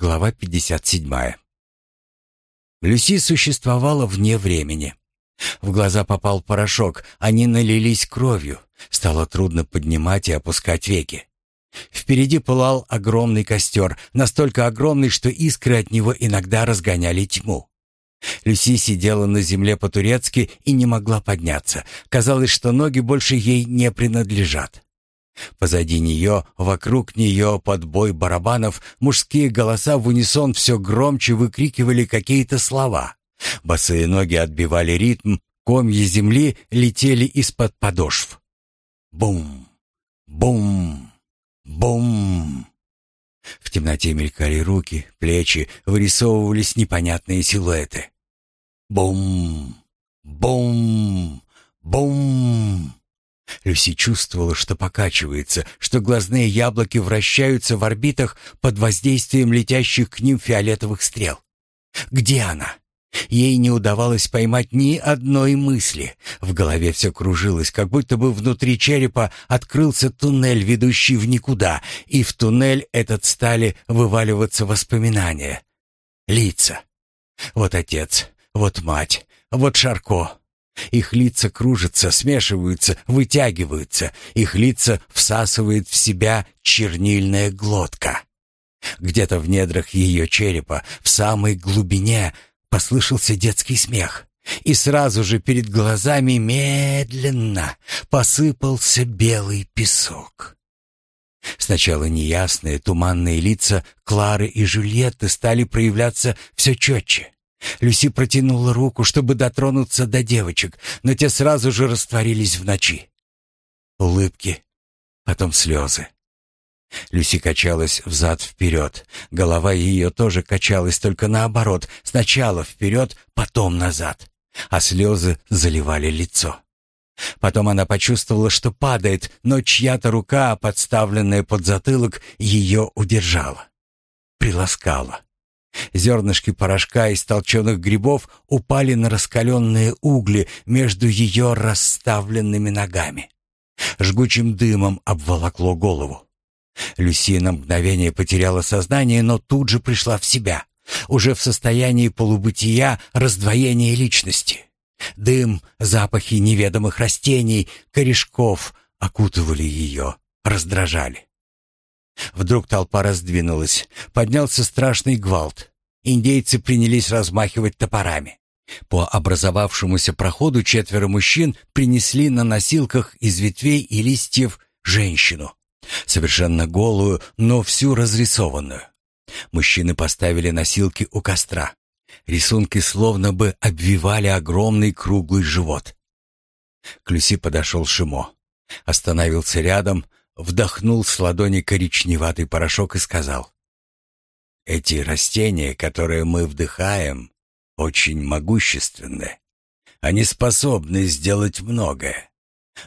Глава 57. Люси существовала вне времени. В глаза попал порошок, они налились кровью. Стало трудно поднимать и опускать веки. Впереди пылал огромный костер, настолько огромный, что искры от него иногда разгоняли тьму. Люси сидела на земле по-турецки и не могла подняться. Казалось, что ноги больше ей не принадлежат. Позади нее, вокруг нее, под бой барабанов, мужские голоса в унисон все громче выкрикивали какие-то слова. Босые ноги отбивали ритм, комья земли летели из-под подошв. Бум! Бум! Бум! В темноте мелькали руки, плечи, вырисовывались непонятные силуэты. Бум! Бум! Бум! Люси чувствовала, что покачивается, что глазные яблоки вращаются в орбитах под воздействием летящих к ним фиолетовых стрел. Где она? Ей не удавалось поймать ни одной мысли. В голове все кружилось, как будто бы внутри черепа открылся туннель, ведущий в никуда, и в туннель этот стали вываливаться воспоминания. Лица. Вот отец, вот мать, вот Шарко, их лица кружатся, смешиваются, вытягиваются. Их лица всасывает в себя чернильная глотка. Где-то в недрах ее черепа, в самой глубине, послышался детский смех. И сразу же перед глазами медленно посыпался белый песок. Сначала неясные туманные лица Клары и Жюльетты стали проявляться все четче. Люси протянула руку, чтобы дотронуться до девочек, но те сразу же растворились в ночи. Улыбки, потом слезы. Люси качалась взад-вперед. Голова ее тоже качалась, только наоборот. Сначала вперед, потом назад. А слезы заливали лицо. Потом она почувствовала, что падает, но чья-то рука, подставленная под затылок, ее удержала. Приласкала. Зернышки порошка из толченых грибов упали на раскаленные угли между ее расставленными ногами. Жгучим дымом обволокло голову. Люси на мгновение потеряла сознание, но тут же пришла в себя, уже в состоянии полубытия раздвоения личности. Дым, запахи неведомых растений, корешков окутывали ее, раздражали. Вдруг толпа раздвинулась. Поднялся страшный гвалт. Индейцы принялись размахивать топорами. По образовавшемуся проходу четверо мужчин принесли на носилках из ветвей и листьев женщину. Совершенно голую, но всю разрисованную. Мужчины поставили носилки у костра. Рисунки словно бы обвивали огромный круглый живот. К Люси подошел Шимо. Остановился рядом, вдохнул с ладони коричневатый порошок и сказал. «Эти растения, которые мы вдыхаем, очень могущественны. Они способны сделать многое.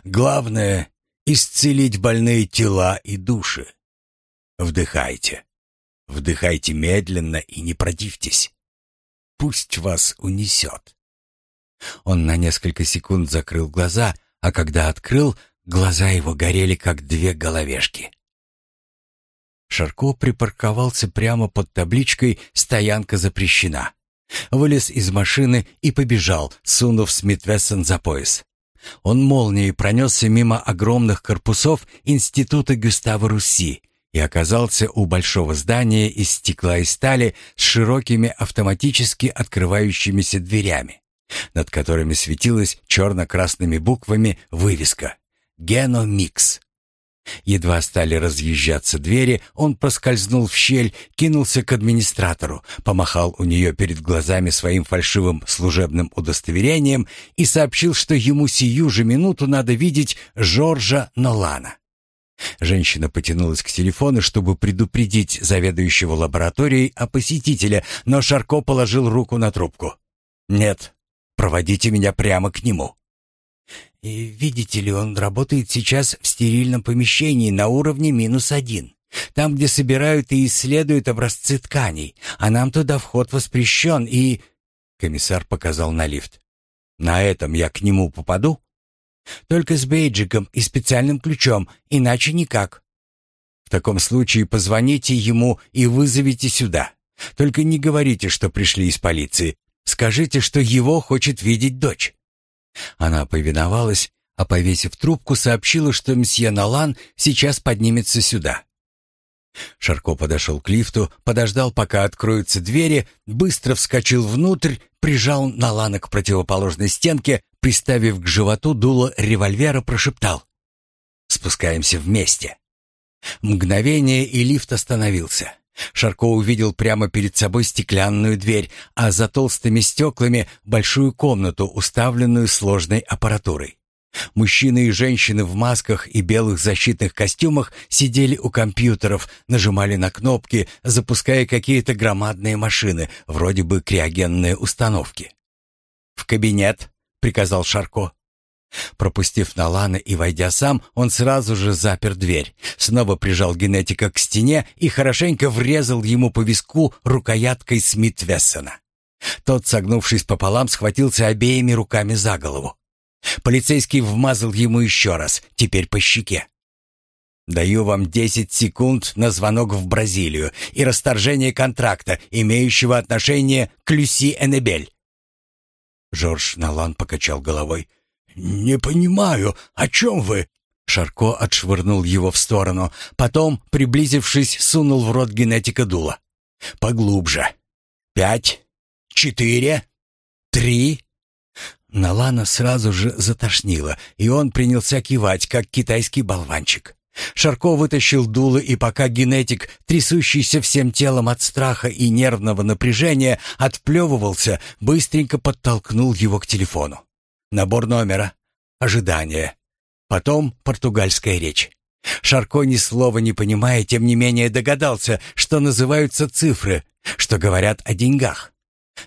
Главное — исцелить больные тела и души. Вдыхайте. Вдыхайте медленно и не противьтесь. Пусть вас унесет». Он на несколько секунд закрыл глаза, а когда открыл — Глаза его горели, как две головешки. Шарко припарковался прямо под табличкой «Стоянка запрещена». Вылез из машины и побежал, сунув Смит-Вессон за пояс. Он молнией пронесся мимо огромных корпусов Института Гюстава Руси и оказался у большого здания из стекла и стали с широкими автоматически открывающимися дверями, над которыми светилась черно-красными буквами вывеска Геномикс. Едва стали разъезжаться двери, он проскользнул в щель, кинулся к администратору, помахал у нее перед глазами своим фальшивым служебным удостоверением и сообщил, что ему сию же минуту надо видеть Жоржа Нолана. Женщина потянулась к телефону, чтобы предупредить заведующего лабораторией о посетителе, но Шарко положил руку на трубку. «Нет, проводите меня прямо к нему». И видите ли, он работает сейчас в стерильном помещении на уровне минус один. Там, где собирают и исследуют образцы тканей, а нам туда вход воспрещен и...» Комиссар показал на лифт. «На этом я к нему попаду?» «Только с бейджиком и специальным ключом, иначе никак». «В таком случае позвоните ему и вызовите сюда. Только не говорите, что пришли из полиции. Скажите, что его хочет видеть дочь». Она повиновалась, а повесив трубку, сообщила, что мсье Налан сейчас поднимется сюда. Шарко подошел к лифту, подождал, пока откроются двери, быстро вскочил внутрь, прижал Налана к противоположной стенке, приставив к животу дуло револьвера, прошептал. «Спускаемся вместе». Мгновение, и лифт остановился. Шарко увидел прямо перед собой стеклянную дверь, а за толстыми стеклами большую комнату, уставленную сложной аппаратурой. Мужчины и женщины в масках и белых защитных костюмах сидели у компьютеров, нажимали на кнопки, запуская какие-то громадные машины, вроде бы криогенные установки. «В кабинет», — приказал Шарко. Пропустив Налана и войдя сам, он сразу же запер дверь, снова прижал генетика к стене и хорошенько врезал ему по виску рукояткой Смит-Вессона. Тот, согнувшись пополам, схватился обеими руками за голову. Полицейский вмазал ему еще раз, теперь по щеке. «Даю вам десять секунд на звонок в Бразилию и расторжение контракта, имеющего отношение к Люси Эннебель». Жорж Налан покачал головой. «Не понимаю, о чем вы?» Шарко отшвырнул его в сторону, потом, приблизившись, сунул в рот генетика дула. «Поглубже. Пять, четыре, три...» Налана сразу же затошнило, и он принялся кивать, как китайский болванчик. Шарко вытащил дуло, и пока генетик, трясущийся всем телом от страха и нервного напряжения, отплевывался, быстренько подтолкнул его к телефону. Набор номера. Ожидание. Потом португальская речь. Шарко ни слова не понимая, тем не менее догадался, что называются цифры, что говорят о деньгах.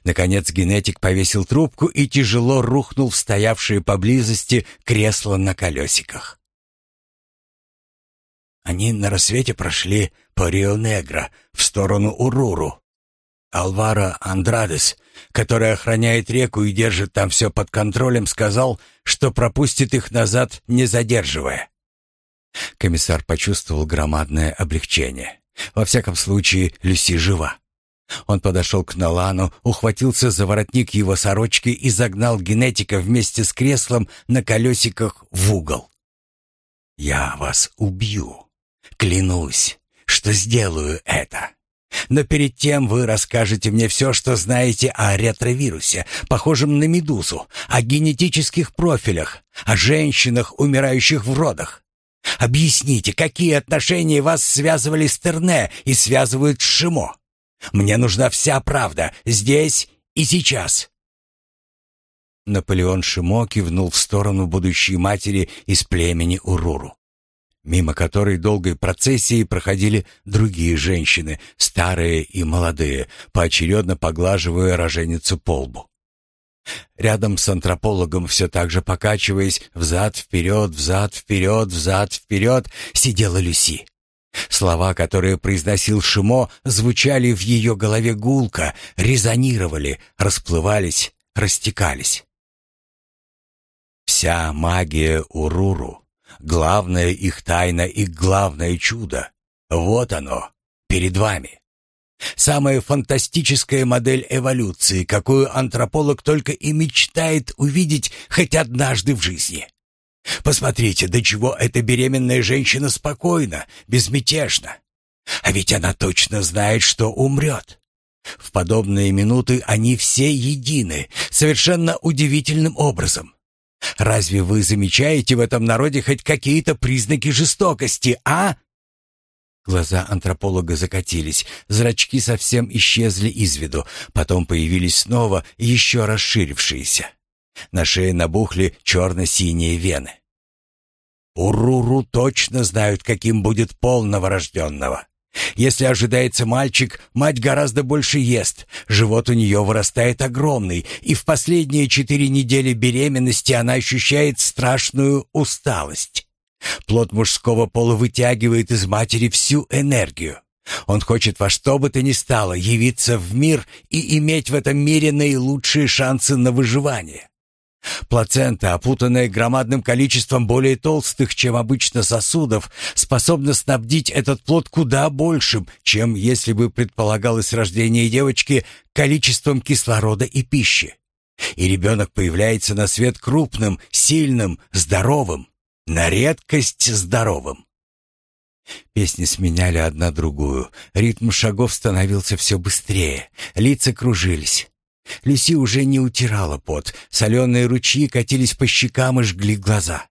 Наконец генетик повесил трубку и тяжело рухнул в стоявшее поблизости кресло на колесиках. Они на рассвете прошли по Рио-Негро в сторону Уруру. Алваро Андрадес который охраняет реку и держит там все под контролем, сказал, что пропустит их назад, не задерживая. Комиссар почувствовал громадное облегчение. Во всяком случае, Люси жива. Он подошел к Налану, ухватился за воротник его сорочки и загнал генетика вместе с креслом на колесиках в угол. «Я вас убью. Клянусь, что сделаю это. Но перед тем вы расскажете мне все, что знаете о ретровирусе, похожем на медузу, о генетических профилях, о женщинах, умирающих в родах. Объясните, какие отношения вас связывали с Терне и связывают с Шимо. Мне нужна вся правда, здесь и сейчас». Наполеон Шимо кивнул в сторону будущей матери из племени Уруру мимо которой долгой процессией проходили другие женщины, старые и молодые, поочередно поглаживая роженицу по лбу. Рядом с антропологом, все так же покачиваясь, взад-вперед, взад-вперед, взад-вперед, сидела Люси. Слова, которые произносил Шимо, звучали в ее голове гулко, резонировали, расплывались, растекались. Вся магия Уруру Главная их тайна и главное чудо. Вот оно, перед вами. Самая фантастическая модель эволюции, какую антрополог только и мечтает увидеть хоть однажды в жизни. Посмотрите, до чего эта беременная женщина спокойна, безмятежна. А ведь она точно знает, что умрет. В подобные минуты они все едины, совершенно удивительным образом. Разве вы замечаете в этом народе хоть какие-то признаки жестокости, а?» Глаза антрополога закатились, зрачки совсем исчезли из виду, потом появились снова, еще расширившиеся. На шее набухли черно-синие вены. «Уруру точно знают, каким будет пол новорожденного. Если ожидается мальчик, мать гораздо больше ест, живот у нее вырастает огромный, и в последние четыре недели беременности она ощущает страшную усталость. Плод мужского пола вытягивает из матери всю энергию. Он хочет во что бы то ни стало явиться в мир и иметь в этом мире наилучшие шансы на выживание. Плацента, опутанная громадным количеством более толстых, чем обычно сосудов, способна снабдить этот плод куда большим, чем если бы предполагалось рождение девочки количеством кислорода и пищи. И ребенок появляется на свет крупным, сильным, здоровым, на редкость здоровым. Песни сменяли одна другую, ритм шагов становился все быстрее, лица кружились. Люси уже не утирала пот, соленые ручьи катились по щекам и жгли глаза.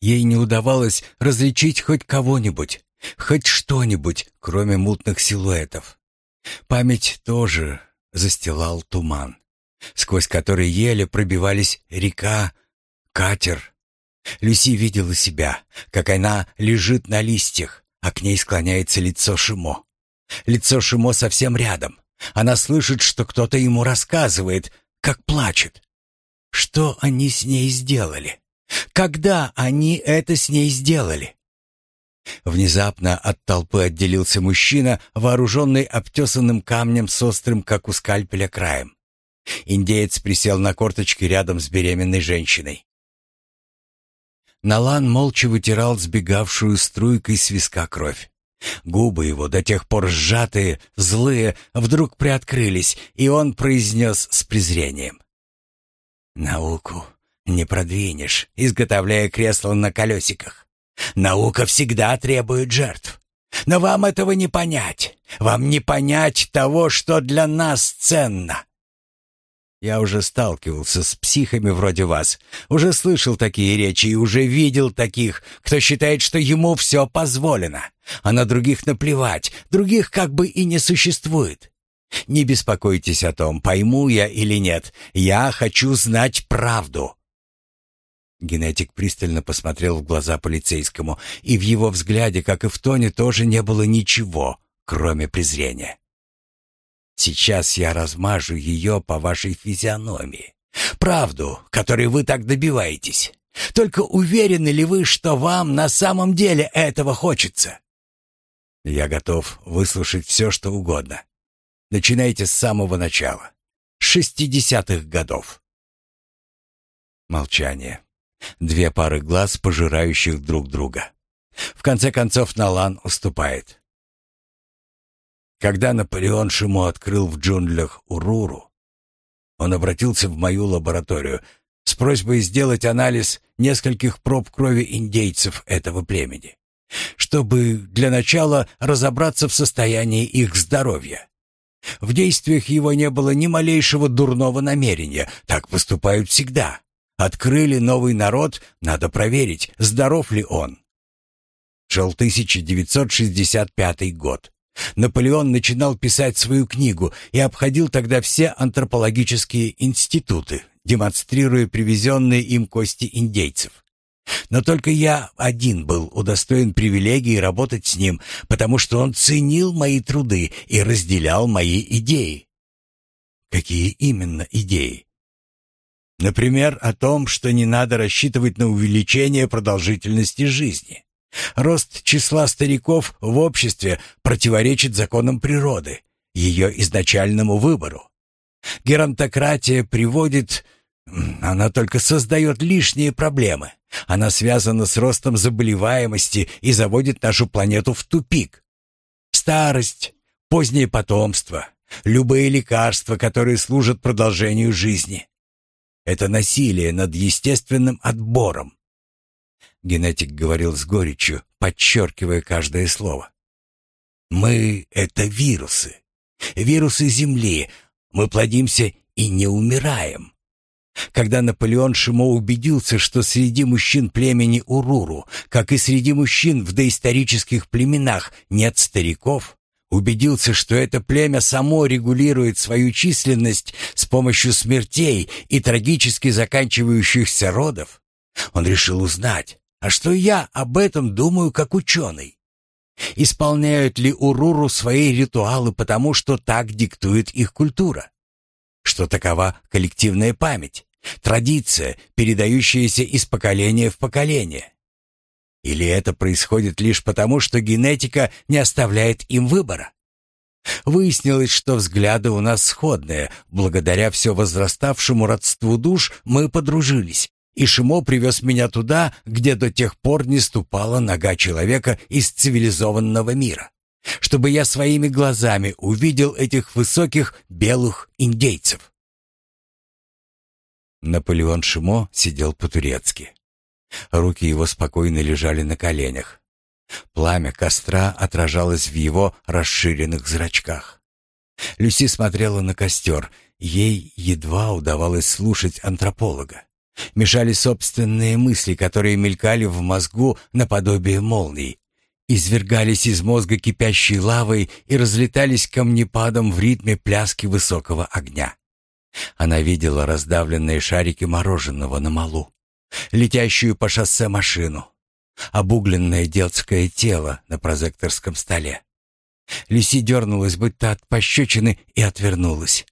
Ей не удавалось различить хоть кого-нибудь, хоть что-нибудь, кроме мутных силуэтов. Память тоже застилал туман, сквозь который еле пробивались река, катер. Люси видела себя, как она лежит на листьях, а к ней склоняется лицо Шимо. Лицо Шимо совсем рядом. Она слышит, что кто-то ему рассказывает, как плачет. Что они с ней сделали? Когда они это с ней сделали? Внезапно от толпы отделился мужчина, вооруженный обтесанным камнем с острым, как у скальпеля, краем. Индеец присел на корточки рядом с беременной женщиной. Налан молча вытирал сбегавшую струйкой с виска кровь. Губы его, до тех пор сжатые, злые, вдруг приоткрылись, и он произнес с презрением. «Науку не продвинешь, изготовляя кресло на колесиках. Наука всегда требует жертв. Но вам этого не понять. Вам не понять того, что для нас ценно. Я уже сталкивался с психами вроде вас, уже слышал такие речи и уже видел таких, кто считает, что ему все позволено, а на других наплевать, других как бы и не существует. Не беспокойтесь о том, пойму я или нет, я хочу знать правду. Генетик пристально посмотрел в глаза полицейскому, и в его взгляде, как и в тоне, тоже не было ничего, кроме презрения. Сейчас я размажу ее по вашей физиономии. Правду, которой вы так добиваетесь. Только уверены ли вы, что вам на самом деле этого хочется? Я готов выслушать все, что угодно. Начинайте с самого начала. Шестидесятых годов. Молчание. Две пары глаз, пожирающих друг друга. В конце концов Налан уступает. Когда Наполеон Шимо открыл в джунглях Уруру, он обратился в мою лабораторию с просьбой сделать анализ нескольких проб крови индейцев этого племени, чтобы для начала разобраться в состоянии их здоровья. В действиях его не было ни малейшего дурного намерения, так поступают всегда. Открыли новый народ, надо проверить, здоров ли он. Шел 1965 год. Наполеон начинал писать свою книгу и обходил тогда все антропологические институты, демонстрируя привезенные им кости индейцев. Но только я один был удостоен привилегии работать с ним, потому что он ценил мои труды и разделял мои идеи. Какие именно идеи? Например, о том, что не надо рассчитывать на увеличение продолжительности жизни. Рост числа стариков в обществе противоречит законам природы, ее изначальному выбору. Геронтократия приводит... Она только создает лишние проблемы. Она связана с ростом заболеваемости и заводит нашу планету в тупик. Старость, позднее потомство, любые лекарства, которые служат продолжению жизни. Это насилие над естественным отбором. Генетик говорил с горечью, подчеркивая каждое слово. «Мы — это вирусы. Вирусы Земли. Мы плодимся и не умираем». Когда Наполеон Шимо убедился, что среди мужчин племени Уруру, как и среди мужчин в доисторических племенах, нет стариков, убедился, что это племя само регулирует свою численность с помощью смертей и трагически заканчивающихся родов, он решил узнать, а что я об этом думаю как ученый? Исполняют ли Уруру свои ритуалы потому, что так диктует их культура? Что такова коллективная память, традиция, передающаяся из поколения в поколение? Или это происходит лишь потому, что генетика не оставляет им выбора? Выяснилось, что взгляды у нас сходные. Благодаря все возраставшему родству душ мы подружились. И Шимо привез меня туда, где до тех пор не ступала нога человека из цивилизованного мира. Чтобы я своими глазами увидел этих высоких белых индейцев. Наполеон Шимо сидел по-турецки. Руки его спокойно лежали на коленях. Пламя костра отражалось в его расширенных зрачках. Люси смотрела на костер. Ей едва удавалось слушать антрополога. Мешали собственные мысли, которые мелькали в мозгу наподобие молний. Извергались из мозга кипящей лавой и разлетались камнепадом в ритме пляски высокого огня. Она видела раздавленные шарики мороженого на малу, летящую по шоссе машину, обугленное детское тело на прозекторском столе. Лиси дернулась будто от пощечины и отвернулась.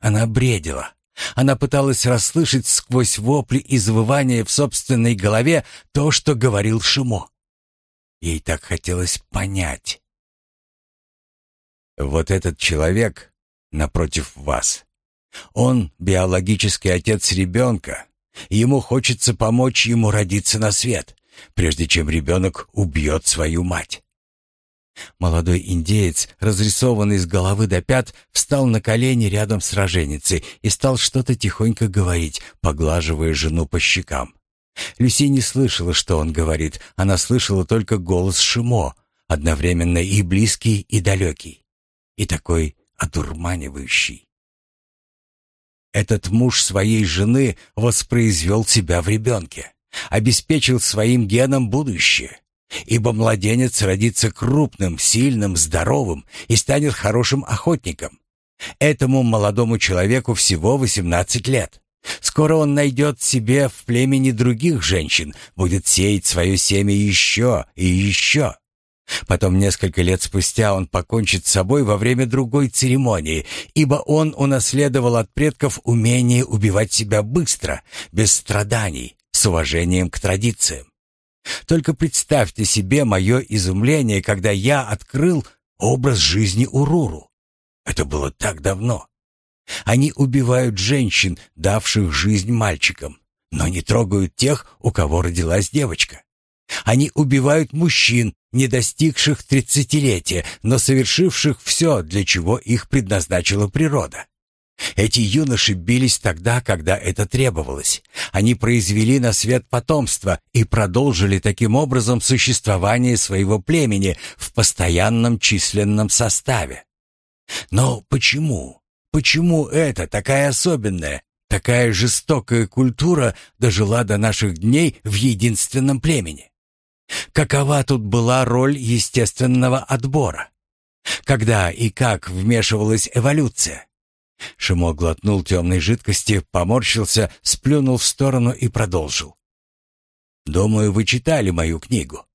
Она бредила. Она пыталась расслышать сквозь вопли и завывания в собственной голове то, что говорил Шимо. Ей так хотелось понять. «Вот этот человек напротив вас. Он биологический отец ребенка. Ему хочется помочь ему родиться на свет прежде чем ребенок убьет свою мать. Молодой индеец, разрисованный с головы до пят, встал на колени рядом с роженицей и стал что-то тихонько говорить, поглаживая жену по щекам. Люси не слышала, что он говорит, она слышала только голос Шимо, одновременно и близкий, и далекий, и такой одурманивающий. Этот муж своей жены воспроизвел себя в ребенке обеспечил своим генам будущее. Ибо младенец родится крупным, сильным, здоровым и станет хорошим охотником. Этому молодому человеку всего 18 лет. Скоро он найдет себе в племени других женщин, будет сеять свое семя еще и еще. Потом несколько лет спустя он покончит с собой во время другой церемонии, ибо он унаследовал от предков умение убивать себя быстро, без страданий, с уважением к традициям. Только представьте себе мое изумление, когда я открыл образ жизни Уруру. Это было так давно. Они убивают женщин, давших жизнь мальчикам, но не трогают тех, у кого родилась девочка. Они убивают мужчин, не достигших тридцатилетия, но совершивших все, для чего их предназначила природа. Эти юноши бились тогда, когда это требовалось. Они произвели на свет потомство и продолжили таким образом существование своего племени в постоянном численном составе. Но почему? Почему это такая особенная, такая жестокая культура дожила до наших дней в единственном племени? Какова тут была роль естественного отбора? Когда и как вмешивалась эволюция? Шимо глотнул темной жидкости, поморщился, сплюнул в сторону и продолжил. «Думаю, вы читали мою книгу.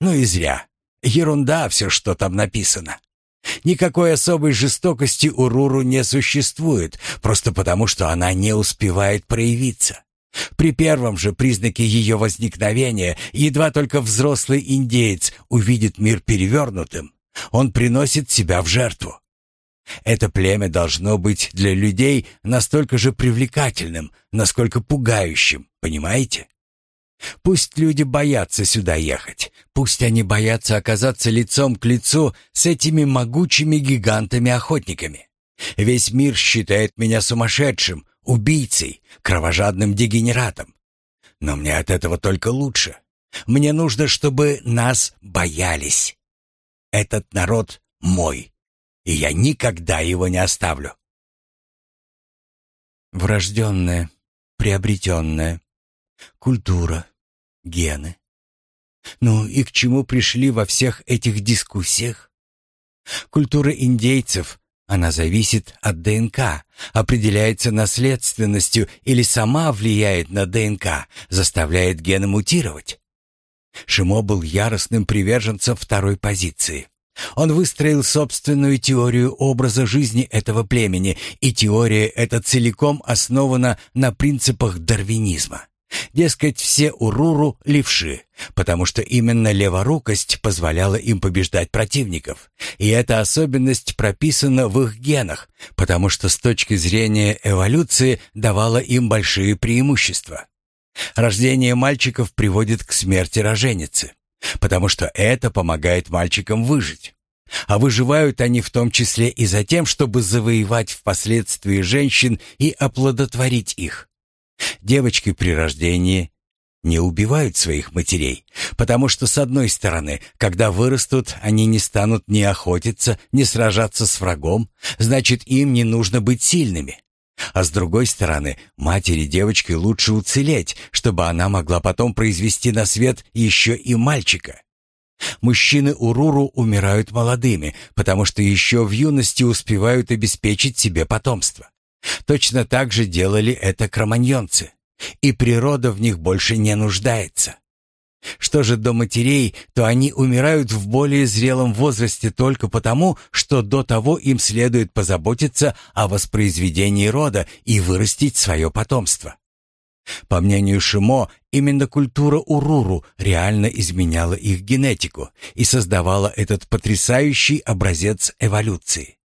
Ну и зря. Ерунда все, что там написано. Никакой особой жестокости у Руру не существует, просто потому, что она не успевает проявиться. При первом же признаке ее возникновения, едва только взрослый индеец увидит мир перевернутым, он приносит себя в жертву. Это племя должно быть для людей настолько же привлекательным, насколько пугающим, понимаете? Пусть люди боятся сюда ехать, пусть они боятся оказаться лицом к лицу с этими могучими гигантами-охотниками. Весь мир считает меня сумасшедшим, убийцей, кровожадным дегенератом. Но мне от этого только лучше. Мне нужно, чтобы нас боялись. Этот народ мой и я никогда его не оставлю. Врожденное, приобретенное, культура, гены. Ну и к чему пришли во всех этих дискуссиях? Культура индейцев, она зависит от ДНК, определяется наследственностью или сама влияет на ДНК, заставляет гены мутировать. Шимо был яростным приверженцем второй позиции. Он выстроил собственную теорию образа жизни этого племени, и теория эта целиком основана на принципах дарвинизма. Дескать, все уруру — левши, потому что именно леворукость позволяла им побеждать противников. И эта особенность прописана в их генах, потому что с точки зрения эволюции давала им большие преимущества. Рождение мальчиков приводит к смерти роженицы, потому что это помогает мальчикам выжить. А выживают они в том числе и за тем, чтобы завоевать впоследствии женщин и оплодотворить их. Девочки при рождении не убивают своих матерей, потому что, с одной стороны, когда вырастут, они не станут ни охотиться, ни сражаться с врагом, значит, им не нужно быть сильными. А с другой стороны, матери девочки лучше уцелеть, чтобы она могла потом произвести на свет еще и мальчика. Мужчины Уруру умирают молодыми, потому что еще в юности успевают обеспечить себе потомство. Точно так же делали это кроманьонцы, и природа в них больше не нуждается. Что же до матерей, то они умирают в более зрелом возрасте только потому, что до того им следует позаботиться о воспроизведении рода и вырастить свое потомство. По мнению Шимо, именно культура Уруру реально изменяла их генетику и создавала этот потрясающий образец эволюции.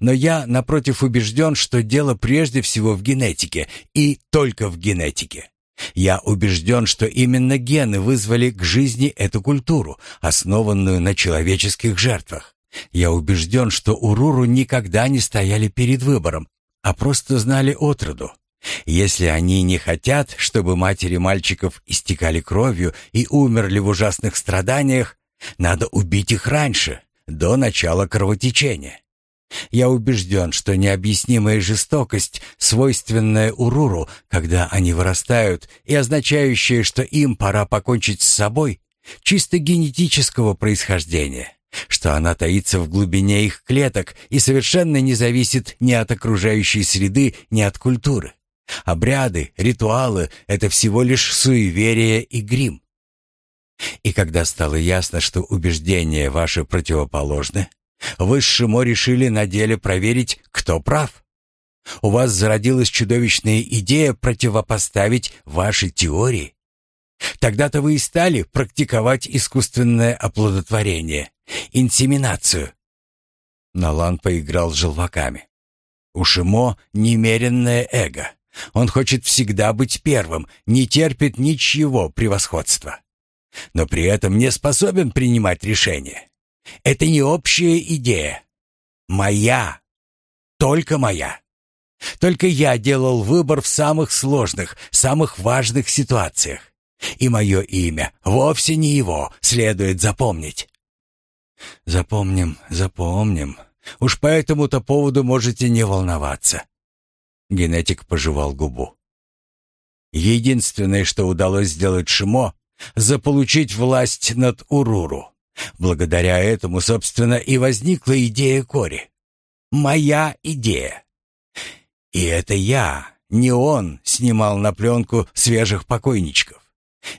Но я, напротив, убежден, что дело прежде всего в генетике и только в генетике. Я убежден, что именно гены вызвали к жизни эту культуру, основанную на человеческих жертвах. Я убежден, что Уруру никогда не стояли перед выбором, а просто знали отроду. Если они не хотят, чтобы матери мальчиков истекали кровью и умерли в ужасных страданиях, надо убить их раньше, до начала кровотечения. Я убежден, что необъяснимая жестокость, свойственная Уруру, когда они вырастают, и означающая, что им пора покончить с собой, чисто генетического происхождения, что она таится в глубине их клеток и совершенно не зависит ни от окружающей среды, ни от культуры. Обряды, ритуалы — это всего лишь суеверие и грим. И когда стало ясно, что убеждения ваши противоположны, вы с Шимо решили на деле проверить, кто прав. У вас зародилась чудовищная идея противопоставить ваши теории. Тогда-то вы и стали практиковать искусственное оплодотворение, инсеминацию. Налан поиграл с желваками. У Шимо немеренное эго. Он хочет всегда быть первым, не терпит ничего превосходства. Но при этом не способен принимать решения. Это не общая идея. Моя. Только моя. Только я делал выбор в самых сложных, самых важных ситуациях. И мое имя вовсе не его, следует запомнить. Запомним, запомним. Уж по этому-то поводу можете не волноваться. Генетик пожевал губу. Единственное, что удалось сделать Шимо, заполучить власть над Уруру. Благодаря этому, собственно, и возникла идея Кори. Моя идея. И это я, не он, снимал на пленку свежих покойничков.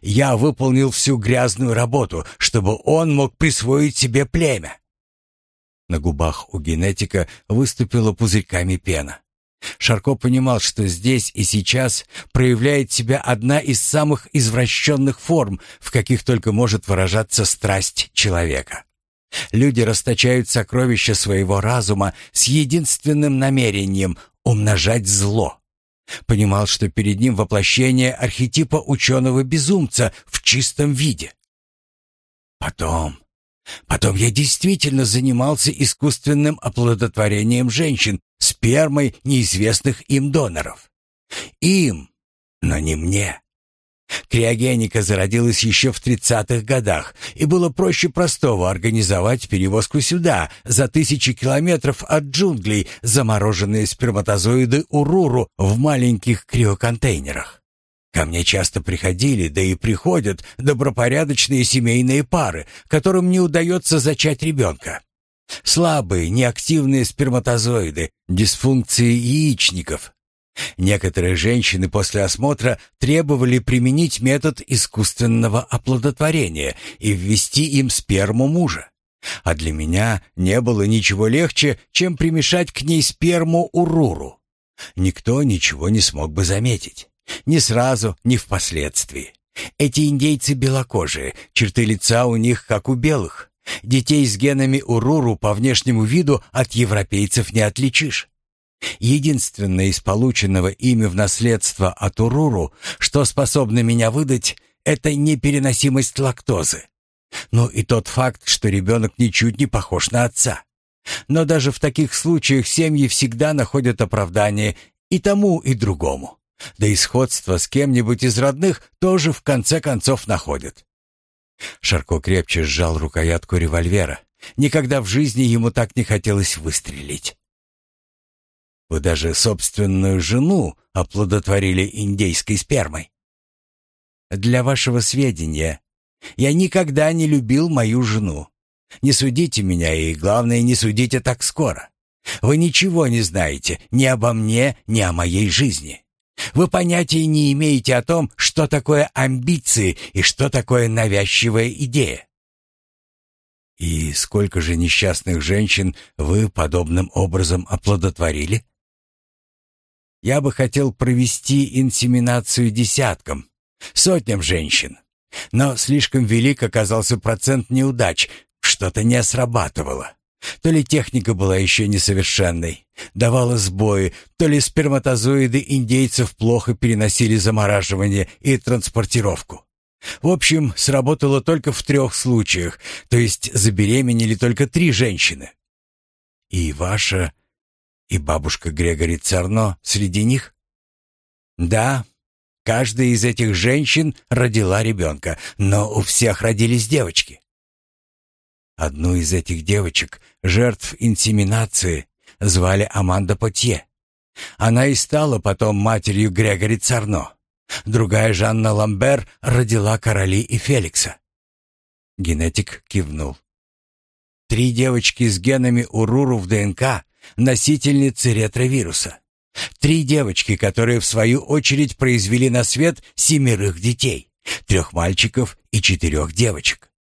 Я выполнил всю грязную работу, чтобы он мог присвоить себе племя. На губах у генетика выступила пузырьками пена. Шарко понимал, что здесь и сейчас проявляет себя одна из самых извращенных форм, в каких только может выражаться страсть человека. Люди расточают сокровища своего разума с единственным намерением умножать зло. Понимал, что перед ним воплощение архетипа ученого-безумца в чистом виде. Потом, Потом я действительно занимался искусственным оплодотворением женщин спермой неизвестных им доноров. Им, но не мне. Криогеника зародилась еще в 30-х годах, и было проще простого организовать перевозку сюда, за тысячи километров от джунглей, замороженные сперматозоиды Уруру в маленьких криоконтейнерах. Ко мне часто приходили, да и приходят добропорядочные семейные пары, которым не удается зачать ребенка. Слабые, неактивные сперматозоиды, дисфункции яичников. Некоторые женщины после осмотра требовали применить метод искусственного оплодотворения и ввести им сперму мужа. А для меня не было ничего легче, чем примешать к ней сперму уруру. Никто ничего не смог бы заметить. Ни сразу, ни впоследствии. Эти индейцы белокожие, черты лица у них как у белых. Детей с генами Уруру по внешнему виду от европейцев не отличишь. Единственное из полученного ими в наследство от Уруру, что способно меня выдать, это непереносимость лактозы. Ну и тот факт, что ребенок ничуть не похож на отца. Но даже в таких случаях семьи всегда находят оправдание и тому, и другому. Да и сходство с кем-нибудь из родных тоже в конце концов находят. Шарко крепче сжал рукоятку револьвера. Никогда в жизни ему так не хотелось выстрелить. Вы даже собственную жену оплодотворили индейской спермой. Для вашего сведения, я никогда не любил мою жену. Не судите меня и, главное, не судите так скоро. Вы ничего не знаете ни обо мне, ни о моей жизни. Вы понятия не имеете о том, что такое амбиции и что такое навязчивая идея. И сколько же несчастных женщин вы подобным образом оплодотворили? Я бы хотел провести инсеминацию десяткам, сотням женщин. Но слишком велик оказался процент неудач, что-то не срабатывало. То ли техника была еще несовершенной, давала сбои, то ли сперматозоиды индейцев плохо переносили замораживание и транспортировку. В общем, сработало только в трех случаях, то есть забеременели только три женщины. И ваша, и бабушка Грегори Царно среди них? Да, каждая из этих женщин родила ребенка, но у всех родились девочки. Одну из этих девочек, жертв инсеминации, звали Аманда Потье. Она и стала потом матерью Грегори Царно. Другая Жанна Ламбер родила Короли и Феликса. Генетик кивнул. Три девочки с генами Уруру в ДНК – носительницы ретровируса. Три девочки, которые в свою очередь произвели на свет семерых детей, трех мальчиков и четырех девочек.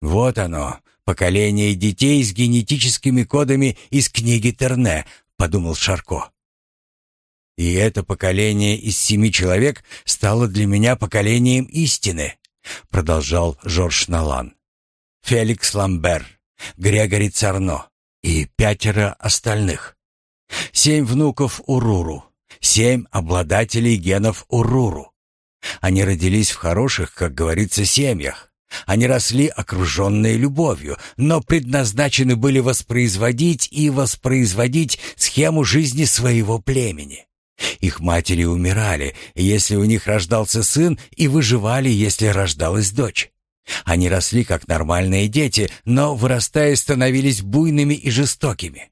Вот оно, поколение детей с генетическими кодами из книги Терне, подумал Шарко. И это поколение из семи человек стало для меня поколением истины, продолжал Жорж Налан. Феликс Ламбер, Грегори Царно и пятеро остальных. Семь внуков Уруру, семь обладателей генов Уруру. Они родились в хороших, как говорится, семьях. Они росли окруженные любовью, но предназначены были воспроизводить и воспроизводить схему жизни своего племени. Их матери умирали, если у них рождался сын, и выживали, если рождалась дочь. Они росли как нормальные дети, но, вырастая, становились буйными и жестокими.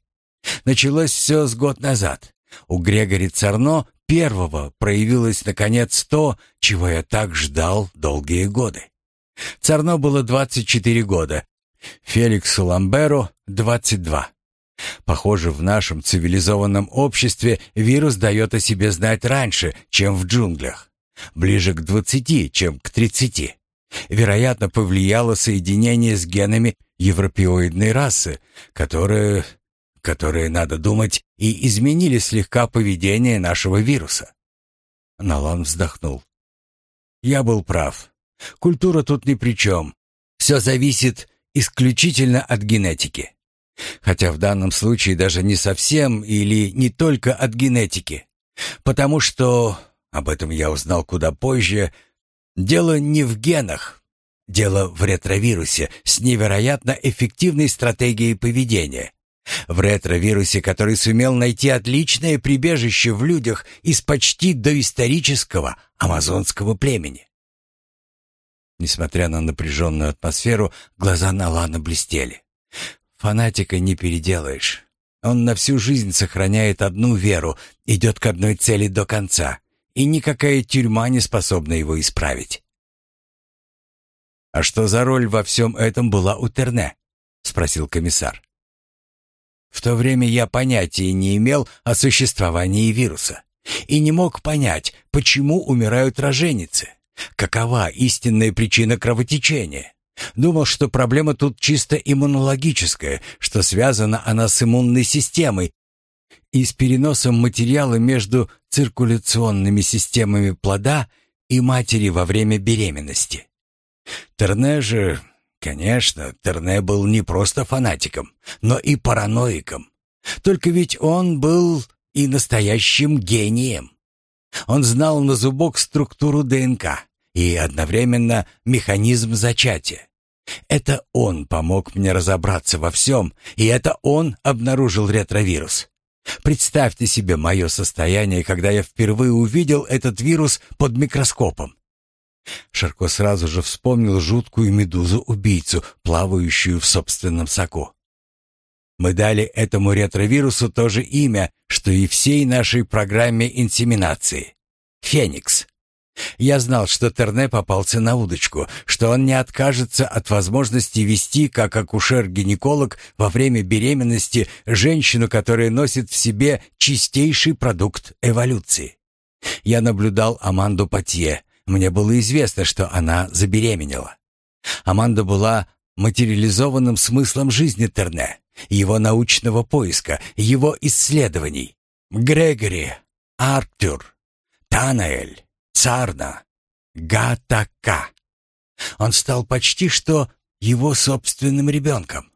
Началось все с год назад. У Грегори Царно первого проявилось, наконец, то, чего я так ждал долгие годы. Царно было 24 года, Феликсу Ламберу 22. Похоже, в нашем цивилизованном обществе вирус дает о себе знать раньше, чем в джунглях. Ближе к 20, чем к 30. Вероятно, повлияло соединение с генами европеоидной расы, которые, которые, надо думать, и изменили слегка поведение нашего вируса. Налан вздохнул. Я был прав. Культура тут ни при чем. Все зависит исключительно от генетики. Хотя в данном случае даже не совсем или не только от генетики. Потому что, об этом я узнал куда позже, дело не в генах. Дело в ретровирусе с невероятно эффективной стратегией поведения. В ретровирусе, который сумел найти отличное прибежище в людях из почти доисторического амазонского племени. Несмотря на напряженную атмосферу, глаза Налана блестели. Фанатика не переделаешь. Он на всю жизнь сохраняет одну веру, идет к одной цели до конца, и никакая тюрьма не способна его исправить. «А что за роль во всем этом была у Терне?» — спросил комиссар. «В то время я понятия не имел о существовании вируса и не мог понять, почему умирают роженицы. Какова истинная причина кровотечения? Думал, что проблема тут чисто иммунологическая, что связана она с иммунной системой. и с переносом материала между циркуляционными системами плода и матери во время беременности. Терне же, конечно, Терне был не просто фанатиком, но и параноиком. Только ведь он был и настоящим гением. Он знал на зубок структуру ДНК и одновременно механизм зачатия. Это он помог мне разобраться во всем, и это он обнаружил ретровирус. Представьте себе мое состояние, когда я впервые увидел этот вирус под микроскопом. Шарко сразу же вспомнил жуткую медузу-убийцу, плавающую в собственном соку. Мы дали этому ретровирусу то же имя, что и всей нашей программе инсеминации. Феникс. Я знал, что Терне попался на удочку, что он не откажется от возможности вести, как акушер-гинеколог, во время беременности женщину, которая носит в себе чистейший продукт эволюции. Я наблюдал Аманду Патье. Мне было известно, что она забеременела. Аманда была материализованным смыслом жизни Терне, его научного поиска, его исследований. Грегори, Арктур, Танаэль, Царна, Гатака. Он стал почти что его собственным ребенком.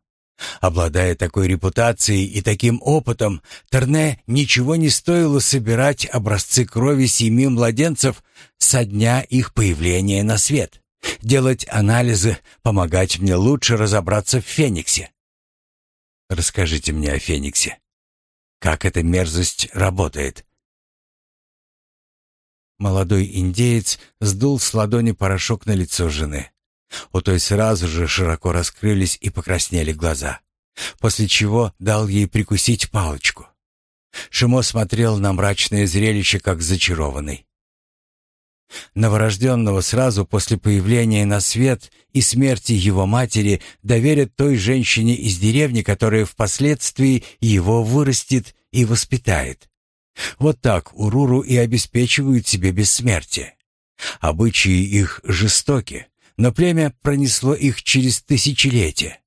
Обладая такой репутацией и таким опытом, Терне ничего не стоило собирать образцы крови семи младенцев со дня их появления на свет, делать анализы, помогать мне лучше разобраться в Фениксе. Расскажите мне о Фениксе. Как эта мерзость работает? Молодой индеец сдул с ладони порошок на лицо жены. У той сразу же широко раскрылись и покраснели глаза, после чего дал ей прикусить палочку. Шимо смотрел на мрачное зрелище, как зачарованный. Новорожденного сразу после появления на свет и смерти его матери доверят той женщине из деревни, которая впоследствии его вырастет и воспитает. Вот так Уруру и обеспечивают себе бессмертие. Обычаи их жестоки, но племя пронесло их через тысячелетия.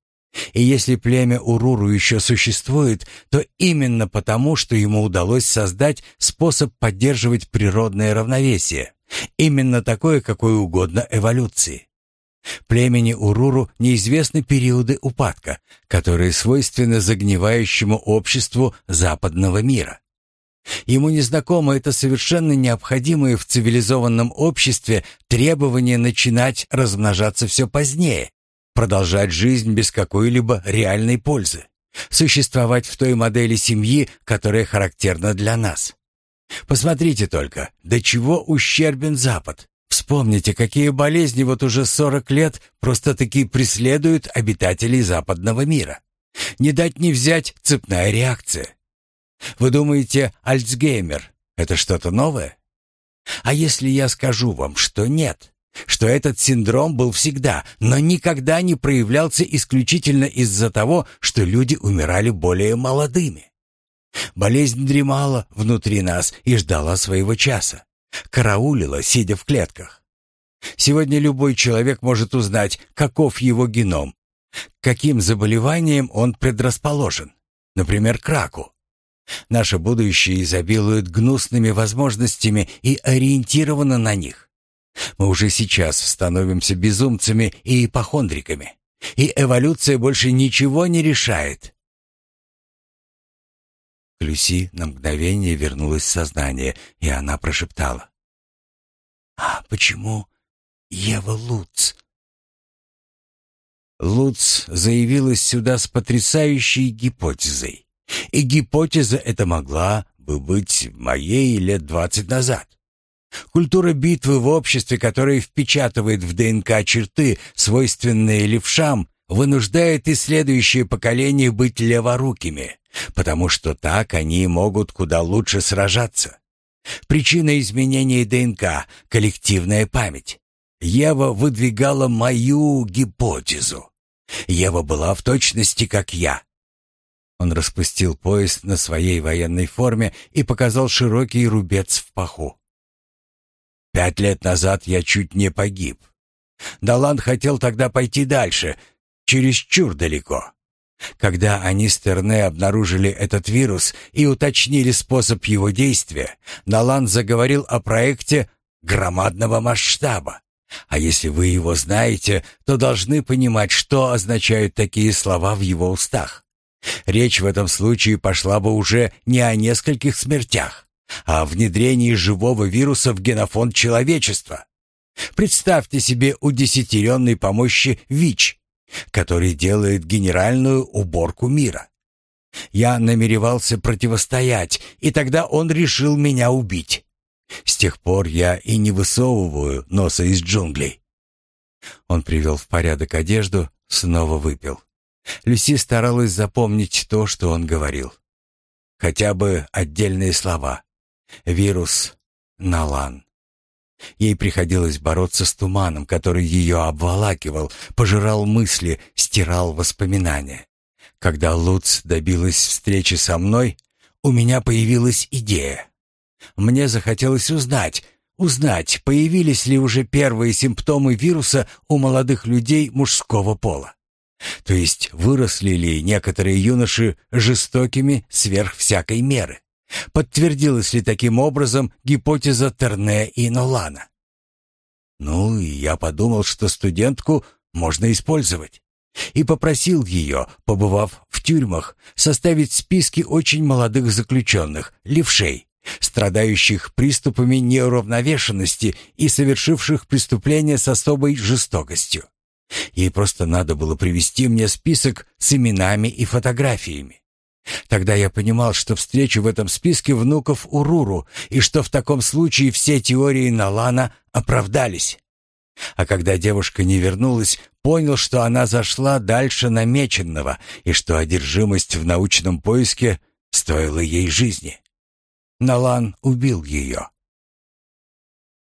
И если племя Уруру еще существует, то именно потому, что ему удалось создать способ поддерживать природное равновесие, именно такое, какое угодно эволюции. Племени Уруру неизвестны периоды упадка, которые свойственны загнивающему обществу западного мира. Ему незнакомо это совершенно необходимое в цивилизованном обществе требование начинать размножаться все позднее, продолжать жизнь без какой-либо реальной пользы, существовать в той модели семьи, которая характерна для нас. Посмотрите только, до чего ущербен Запад. Вспомните, какие болезни вот уже 40 лет просто-таки преследуют обитателей западного мира. Не дать не взять цепная реакция. Вы думаете, Альцгеймер — это что-то новое? А если я скажу вам, что нет, что этот синдром был всегда, но никогда не проявлялся исключительно из-за того, что люди умирали более молодыми? Болезнь дремала внутри нас и ждала своего часа. Караулила, сидя в клетках. Сегодня любой человек может узнать, каков его геном, каким заболеванием он предрасположен, например, к раку. Наше будущее изобилует гнусными возможностями и ориентировано на них. Мы уже сейчас становимся безумцами и ипохондриками, и эволюция больше ничего не решает. Люси на мгновение вернулось сознание, и она прошептала. «А почему Ева Луц?» Луц заявилась сюда с потрясающей гипотезой. И гипотеза эта могла бы быть моей лет двадцать назад. Культура битвы в обществе, которая впечатывает в ДНК черты, свойственные левшам, вынуждает и следующее поколение быть леворукими, потому что так они могут куда лучше сражаться. Причина изменения ДНК — коллективная память. Ева выдвигала мою гипотезу. Ева была в точности как я, он распустил пояс на своей военной форме и показал широкий рубец в паху. «Пять лет назад я чуть не погиб. Далан хотел тогда пойти дальше, чересчур далеко. Когда они с Терне обнаружили этот вирус и уточнили способ его действия, Налан заговорил о проекте громадного масштаба. А если вы его знаете, то должны понимать, что означают такие слова в его устах. Речь в этом случае пошла бы уже не о нескольких смертях, а о внедрении живого вируса в генофонд человечества. Представьте себе удесятеренный по ВИЧ, который делает генеральную уборку мира. Я намеревался противостоять, и тогда он решил меня убить. С тех пор я и не высовываю носа из джунглей. Он привел в порядок одежду, снова выпил. Люси старалась запомнить то, что он говорил. Хотя бы отдельные слова. Вирус, Налан. Ей приходилось бороться с туманом, который ее обволакивал, пожирал мысли, стирал воспоминания. Когда Луц добилась встречи со мной, у меня появилась идея. Мне захотелось узнать, узнать, появились ли уже первые симптомы вируса у молодых людей мужского пола. То есть выросли ли некоторые юноши жестокими сверх всякой меры? Подтвердилась ли таким образом гипотеза Терне и Нолана? Ну, и я подумал, что студентку можно использовать. И попросил ее, побывав в тюрьмах, составить списки очень молодых заключенных, левшей, страдающих приступами неуравновешенности и совершивших преступления с особой жестокостью. Ей просто надо было привести мне список с именами и фотографиями. Тогда я понимал, что встречу в этом списке внуков Уруру, и что в таком случае все теории Налана оправдались. А когда девушка не вернулась, понял, что она зашла дальше намеченного, и что одержимость в научном поиске стоила ей жизни. Налан убил ее.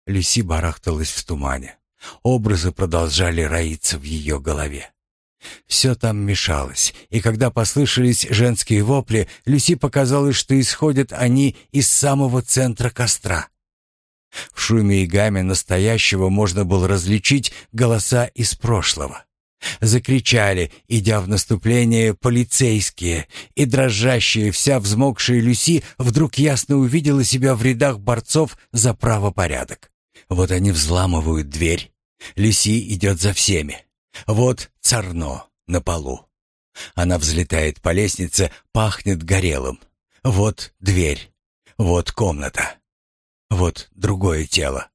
Люси барахталась в тумане. Образы продолжали роиться в ее голове. Все там мешалось, и когда послышались женские вопли, Люси показалось, что исходят они из самого центра костра. В шуме и гаме настоящего можно было различить голоса из прошлого. Закричали, идя в наступление, полицейские, и дрожащая, вся взмокшая Люси вдруг ясно увидела себя в рядах борцов за правопорядок. Вот они взламывают дверь. Люси идет за всеми. Вот царно на полу. Она взлетает по лестнице, пахнет горелым. Вот дверь. Вот комната. Вот другое тело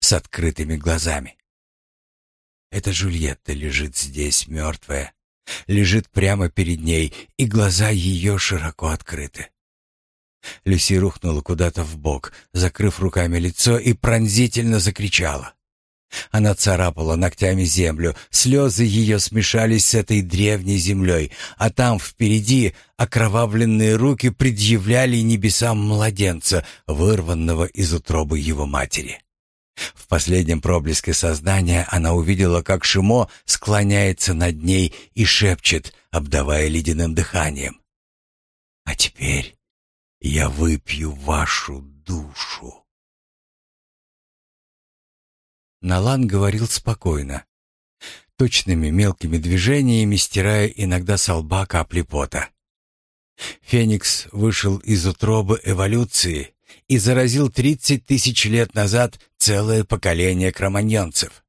с открытыми глазами. Это Жульетта лежит здесь, мертвая. Лежит прямо перед ней, и глаза ее широко открыты. Люси рухнула куда-то в бок, закрыв руками лицо, и пронзительно закричала. Она царапала ногтями землю, слезы ее смешались с этой древней землей, а там впереди окровавленные руки предъявляли небесам младенца, вырванного из утробы его матери. В последнем проблеске сознания она увидела, как Шимо склоняется над ней и шепчет, обдавая ледяным дыханием. «А теперь я выпью вашу душу». Налан говорил спокойно, точными мелкими движениями стирая иногда с лба капли пота. Феникс вышел из утробы эволюции и заразил 30 тысяч лет назад целое поколение кроманьонцев.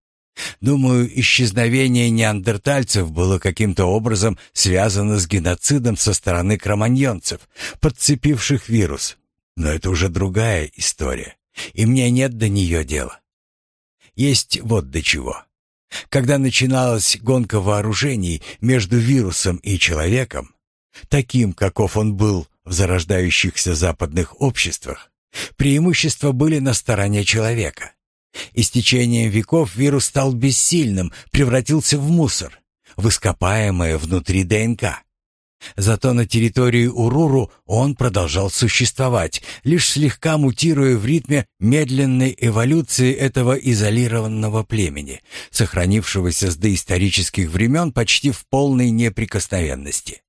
Думаю, исчезновение неандертальцев было каким-то образом связано с геноцидом со стороны кроманьонцев, подцепивших вирус. Но это уже другая история, и мне нет до нее дела. Есть вот до чего. Когда начиналась гонка вооружений между вирусом и человеком, таким, каков он был в зарождающихся западных обществах, преимущества были на стороне человека. И с течением веков вирус стал бессильным, превратился в мусор, в ископаемое внутри ДНК. Зато на территории Уруру он продолжал существовать, лишь слегка мутируя в ритме медленной эволюции этого изолированного племени, сохранившегося с доисторических времен почти в полной неприкосновенности.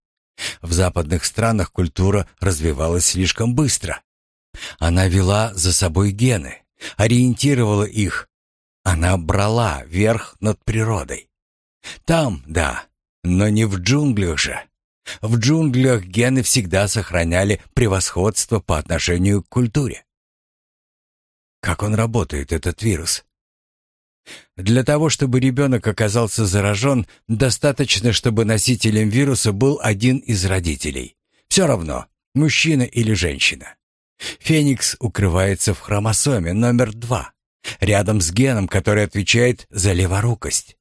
В западных странах культура развивалась слишком быстро. Она вела за собой гены, ориентировала их. Она брала верх над природой. Там, да, но не в джунглях же. В джунглях гены всегда сохраняли превосходство по отношению к культуре. Как он работает, этот вирус? Для того, чтобы ребенок оказался заражен, достаточно, чтобы носителем вируса был один из родителей. Все равно, мужчина или женщина. Феникс укрывается в хромосоме номер два, рядом с геном, который отвечает за леворукость.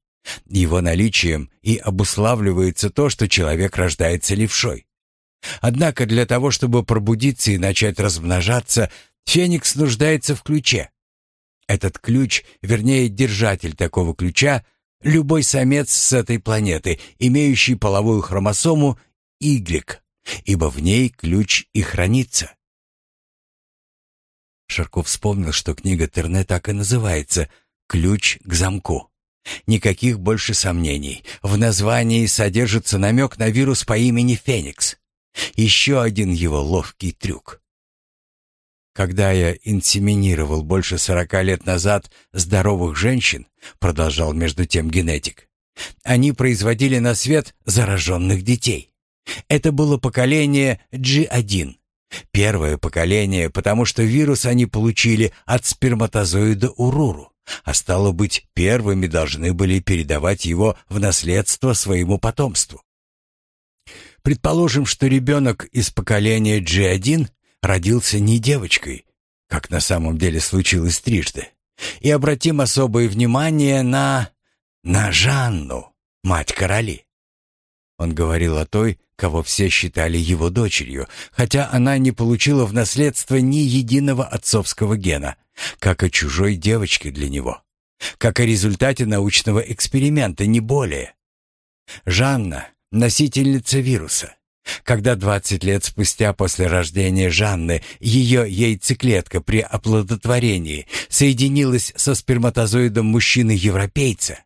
Его наличием и обуславливается то, что человек рождается левшой. Однако для того, чтобы пробудиться и начать размножаться, феникс нуждается в ключе. Этот ключ, вернее, держатель такого ключа, любой самец с этой планеты, имеющий половую хромосому Y, ибо в ней ключ и хранится. Шарков вспомнил, что книга Терне так и называется «Ключ к замку». Никаких больше сомнений. В названии содержится намек на вирус по имени Феникс. Еще один его ловкий трюк. Когда я инсеминировал больше сорока лет назад здоровых женщин, продолжал между тем генетик, они производили на свет зараженных детей. Это было поколение G1. Первое поколение, потому что вирус они получили от сперматозоида уруру, а стало быть, первыми должны были передавать его в наследство своему потомству. Предположим, что ребенок из поколения G1 родился не девочкой, как на самом деле случилось трижды, и обратим особое внимание на... на Жанну, мать короли. Он говорил о той, кого все считали его дочерью, хотя она не получила в наследство ни единого отцовского гена, как о чужой девочке для него, как о результате научного эксперимента, не более. Жанна — носительница вируса. Когда 20 лет спустя после рождения Жанны ее яйцеклетка при оплодотворении соединилась со сперматозоидом мужчины-европейца,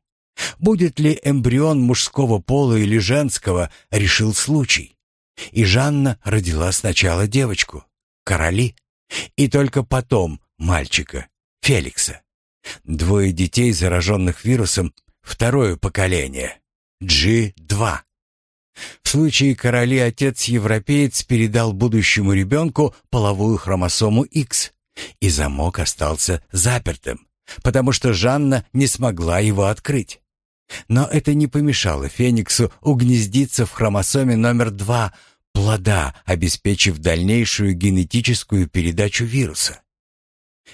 будет ли эмбрион мужского пола или женского, решил случай. И Жанна родила сначала девочку, короли, и только потом мальчика, Феликса. Двое детей, зараженных вирусом, второе поколение, G2. В случае короли отец-европеец передал будущему ребенку половую хромосому X, и замок остался запертым, потому что Жанна не смогла его открыть. Но это не помешало Фениксу угнездиться в хромосоме номер два плода, обеспечив дальнейшую генетическую передачу вируса.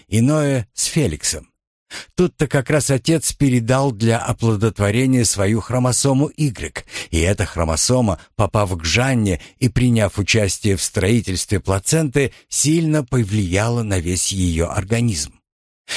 Иное с Феликсом. Тут-то как раз отец передал для оплодотворения свою хромосому Y, и эта хромосома, попав к Жанне и приняв участие в строительстве плаценты, сильно повлияла на весь ее организм.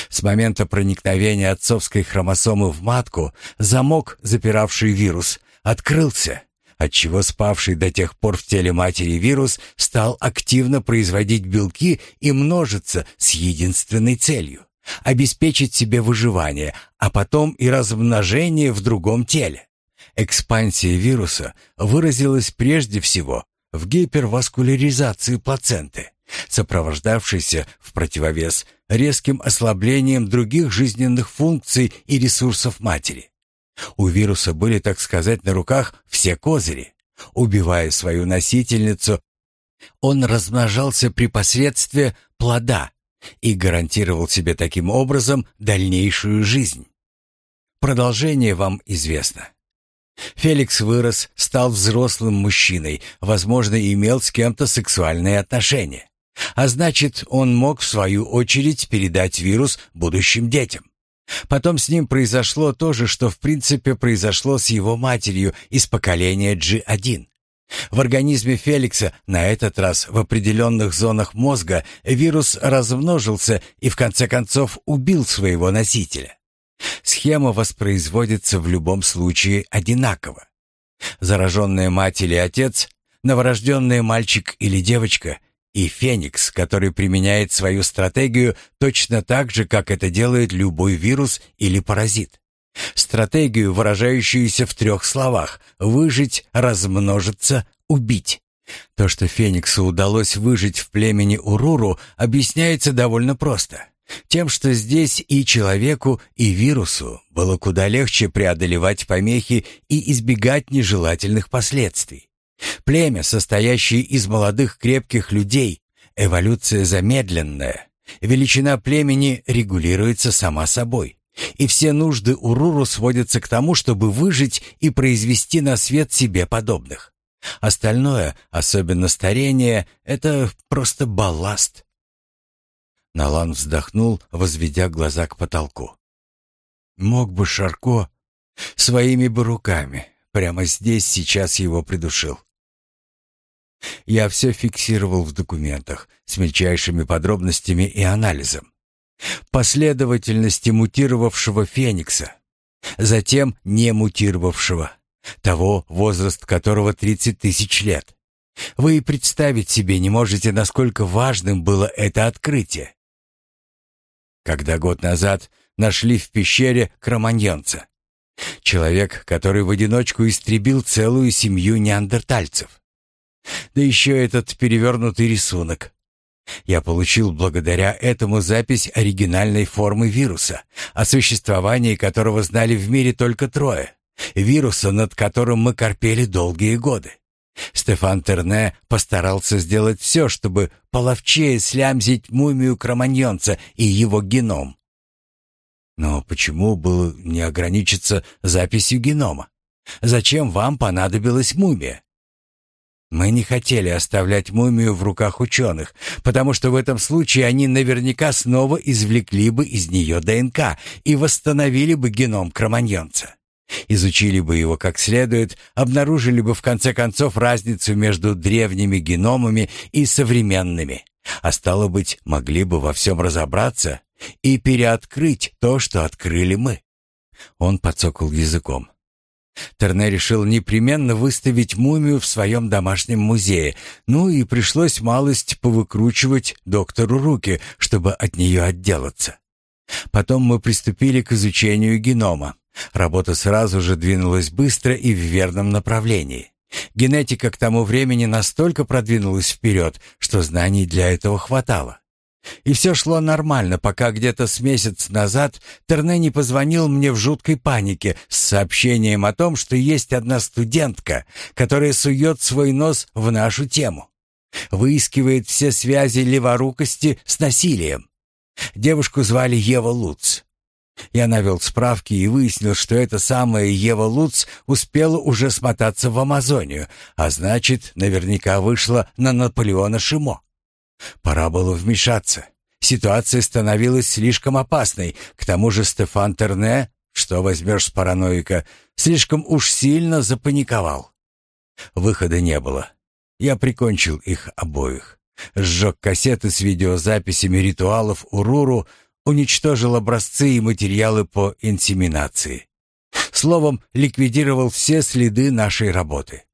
С момента проникновения отцовской хромосомы в матку замок, запиравший вирус, открылся, отчего спавший до тех пор в теле матери вирус стал активно производить белки и множиться с единственной целью обеспечить себе выживание, а потом и размножение в другом теле. Экспансия вируса выразилась прежде всего в гиперваскуляризации плаценты, сопровождавшейся в противовес резким ослаблением других жизненных функций и ресурсов матери. У вируса были, так сказать, на руках все козыри. Убивая свою носительницу, он размножался при посредстве плода, и гарантировал себе таким образом дальнейшую жизнь. Продолжение вам известно. Феликс вырос, стал взрослым мужчиной, возможно, имел с кем-то сексуальные отношения. А значит, он мог, в свою очередь, передать вирус будущим детям. Потом с ним произошло то же, что в принципе произошло с его матерью из поколения G1. В организме Феликса на этот раз в определенных зонах мозга вирус размножился и в конце концов убил своего носителя. Схема воспроизводится в любом случае одинаково. Зараженная мать или отец, новорожденный мальчик или девочка и Феникс, который применяет свою стратегию точно так же, как это делает любой вирус или паразит. Стратегию, выражающуюся в трех словах «выжить», «размножиться», «убить». То, что Фениксу удалось выжить в племени Уруру, объясняется довольно просто. Тем, что здесь и человеку, и вирусу было куда легче преодолевать помехи и избегать нежелательных последствий. Племя, состоящее из молодых крепких людей, эволюция замедленная. Величина племени регулируется сама собой. И все нужды Уруру сводятся к тому, чтобы выжить и произвести на свет себе подобных. Остальное, особенно старение, это просто балласт. Налан вздохнул, возведя глаза к потолку. Мог бы Шарко своими бы руками, прямо здесь сейчас его придушил. Я все фиксировал в документах с мельчайшими подробностями и анализом. Последовательности мутировавшего феникса, затем не мутировавшего, того, возраст которого 30 тысяч лет. Вы и представить себе не можете, насколько важным было это открытие. Когда год назад нашли в пещере кроманьонца. Человек, который в одиночку истребил целую семью неандертальцев. Да еще этот перевернутый рисунок. Я получил благодаря этому запись оригинальной формы вируса, о существовании которого знали в мире только трое. Вируса, над которым мы корпели долгие годы. Стефан Терне постарался сделать все, чтобы половчее слямзить мумию кроманьонца и его геном. Но почему было не ограничиться записью генома? Зачем вам понадобилась мумия? Мы не хотели оставлять мумию в руках ученых, потому что в этом случае они наверняка снова извлекли бы из нее ДНК и восстановили бы геном кроманьонца. Изучили бы его как следует, обнаружили бы в конце концов разницу между древними геномами и современными, а стало быть, могли бы во всем разобраться и переоткрыть то, что открыли мы. Он подсокал языком. Терне решил непременно выставить мумию в своем домашнем музее, ну и пришлось малость повыкручивать доктору руки, чтобы от нее отделаться. Потом мы приступили к изучению генома. Работа сразу же двинулась быстро и в верном направлении. Генетика к тому времени настолько продвинулась вперед, что знаний для этого хватало. И все шло нормально, пока где-то с месяц назад Терне не позвонил мне в жуткой панике с сообщением о том, что есть одна студентка, которая сует свой нос в нашу тему. Выискивает все связи леворукости с насилием. Девушку звали Ева Луц. Я навел справки и выяснил, что эта самая Ева Луц успела уже смотаться в Амазонию, а значит, наверняка вышла на Наполеона Шимо. Пора было вмешаться. Ситуация становилась слишком опасной. К тому же Стефан Терне, что возьмешь с параноика, слишком уж сильно запаниковал. Выхода не было. Я прикончил их обоих. Сжег кассеты с видеозаписями ритуалов Уруру, уничтожил образцы и материалы по инсеминации. Словом, ликвидировал все следы нашей работы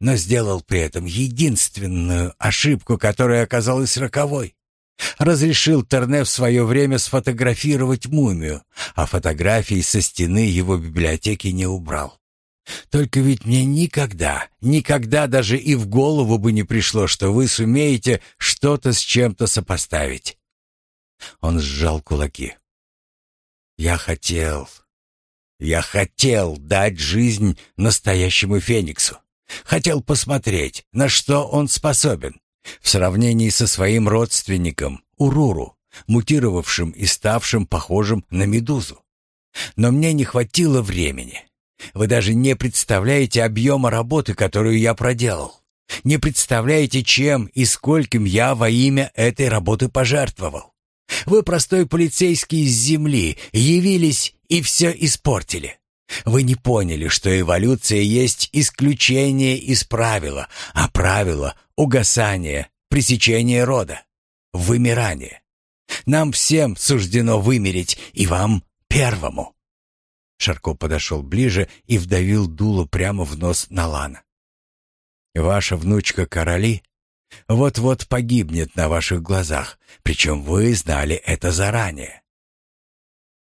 но сделал при этом единственную ошибку, которая оказалась роковой. Разрешил Терне в свое время сфотографировать мумию, а фотографии со стены его библиотеки не убрал. Только ведь мне никогда, никогда даже и в голову бы не пришло, что вы сумеете что-то с чем-то сопоставить. Он сжал кулаки. Я хотел, я хотел дать жизнь настоящему Фениксу. Хотел посмотреть, на что он способен. В сравнении со своим родственником, Уруру, мутировавшим и ставшим похожим на медузу. Но мне не хватило времени. Вы даже не представляете объема работы, которую я проделал. Не представляете, чем и скольким я во имя этой работы пожертвовал. Вы простой полицейский из земли, явились и все испортили. Вы не поняли, что эволюция есть исключение из правила, а правило — угасание, пресечение рода, вымирание. Нам всем суждено вымереть, и вам первому. Шарко подошел ближе и вдавил дуло прямо в нос Налана. Ваша внучка Короли вот-вот погибнет на ваших глазах, причем вы знали это заранее.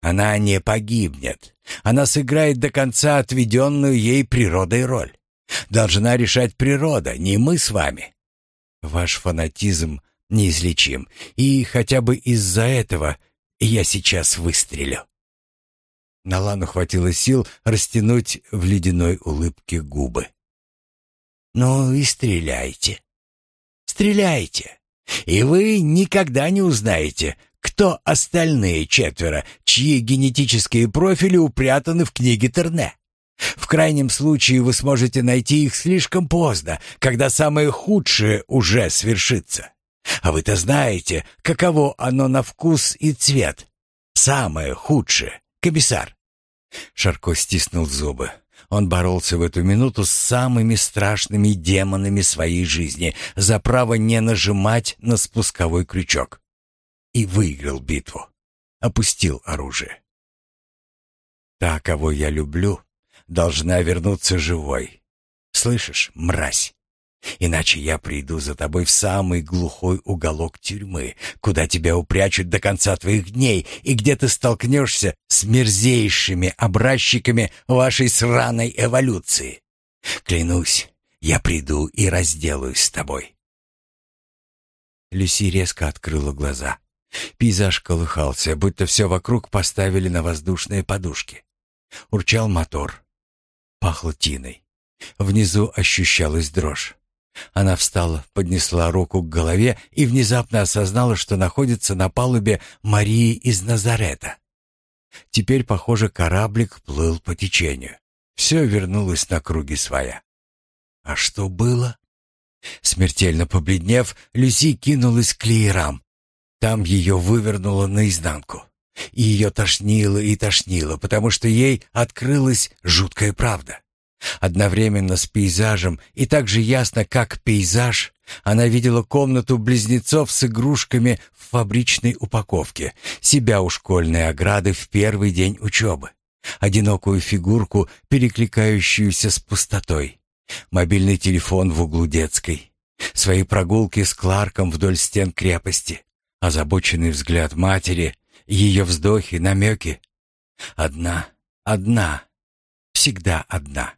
Она не погибнет. Она сыграет до конца отведенную ей природой роль. Должна решать природа, не мы с вами. Ваш фанатизм неизлечим, и хотя бы из-за этого я сейчас выстрелю. Налану хватило сил растянуть в ледяной улыбке губы. Ну и стреляйте. Стреляйте. И вы никогда не узнаете, кто остальные четверо, чьи генетические профили упрятаны в книге Терне. В крайнем случае вы сможете найти их слишком поздно, когда самое худшее уже свершится. А вы-то знаете, каково оно на вкус и цвет. Самое худшее, комиссар. Шарко стиснул зубы. Он боролся в эту минуту с самыми страшными демонами своей жизни за право не нажимать на спусковой крючок. И выиграл битву. Опустил оружие. Та, кого я люблю, должна вернуться живой. Слышишь, мразь? Иначе я приду за тобой в самый глухой уголок тюрьмы, куда тебя упрячут до конца твоих дней, и где ты столкнешься с мерзейшими образчиками вашей сраной эволюции. Клянусь, я приду и разделаюсь с тобой. Люси резко открыла глаза. Пейзаж колыхался, будто все вокруг поставили на воздушные подушки. Урчал мотор. Пахло тиной. Внизу ощущалась дрожь. Она встала, поднесла руку к голове и внезапно осознала, что находится на палубе Марии из Назарета. Теперь, похоже, кораблик плыл по течению. Все вернулось на круги своя. А что было? Смертельно побледнев, Люси кинулась к леерам. Там ее вывернуло наизнанку. И ее тошнило и тошнило, потому что ей открылась жуткая правда. Одновременно с пейзажем и так же ясно, как пейзаж, она видела комнату близнецов с игрушками в фабричной упаковке, себя у школьной ограды в первый день учебы, одинокую фигурку, перекликающуюся с пустотой, мобильный телефон в углу детской, свои прогулки с Кларком вдоль стен крепости, озабоченный взгляд матери, ее вздохи, намеки. Одна, одна, всегда одна